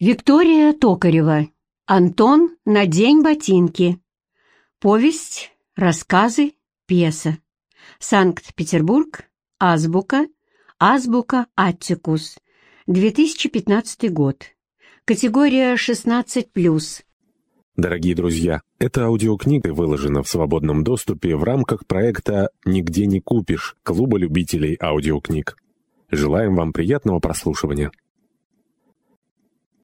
Виктория Токарева. Антон на день ботинки». Повесть, рассказы, пьеса. Санкт-Петербург. Азбука. Азбука Аттикус. 2015 год. Категория 16+. Дорогие друзья, эта аудиокнига выложена в свободном доступе в рамках проекта «Нигде не купишь» Клуба любителей аудиокниг. Желаем вам приятного прослушивания.